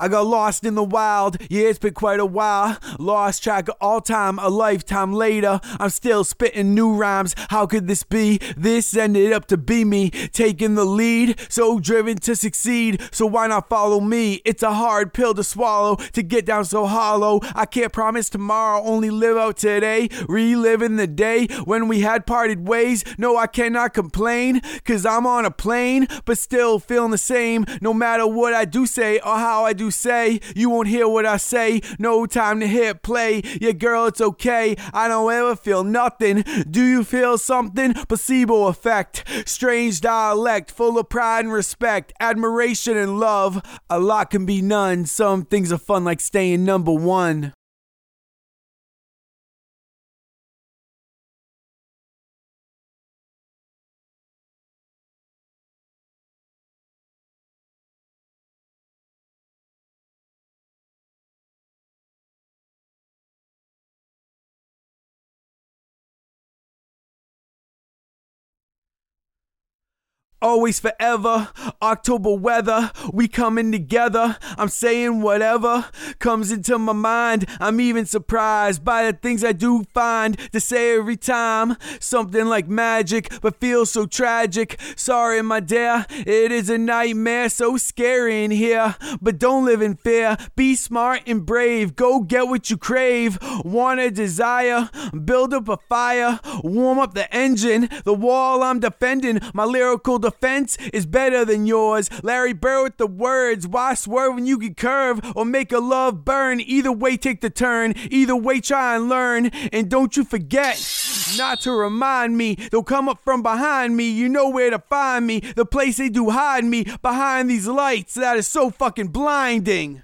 I got lost in the wild, yeah, it's been quite a while. Lost track of all time, a lifetime later. I'm still spitting new rhymes. How could this be? This ended up to be me, taking the lead, so driven to succeed. So why not follow me? It's a hard pill to swallow, to get down so hollow. I can't promise tomorrow, only live out today, reliving the day when we had parted ways. No, I cannot complain, cause I'm on a plane, but still feeling the same, no matter what I do say or how I do say. You won't hear what I say. No time to hit play. Yeah, girl, it's okay. I don't ever feel nothing. Do you feel something? Placebo effect. Strange dialect, full of pride and respect, admiration and love. A lot can be none. Some things are fun, like staying number one. Always forever, October weather, we coming together. I'm saying whatever comes into my mind. I'm even surprised by the things I do find to say every time. Something like magic, but feels so tragic. Sorry, my dear, it is a nightmare, so scary in here. But don't live in fear, be smart and brave. Go get what you crave. Want a desire, build up a fire, warm up the engine. The wall I'm defending, my lyrical defense is better than yours. Larry Bird with the words. Why swerve when you can curve or make a love burn? Either way, take the turn. Either way, try and learn. And don't you forget not to remind me. They'll come up from behind me. You know where to find me. The place they do hide me behind these lights that is so fucking blinding.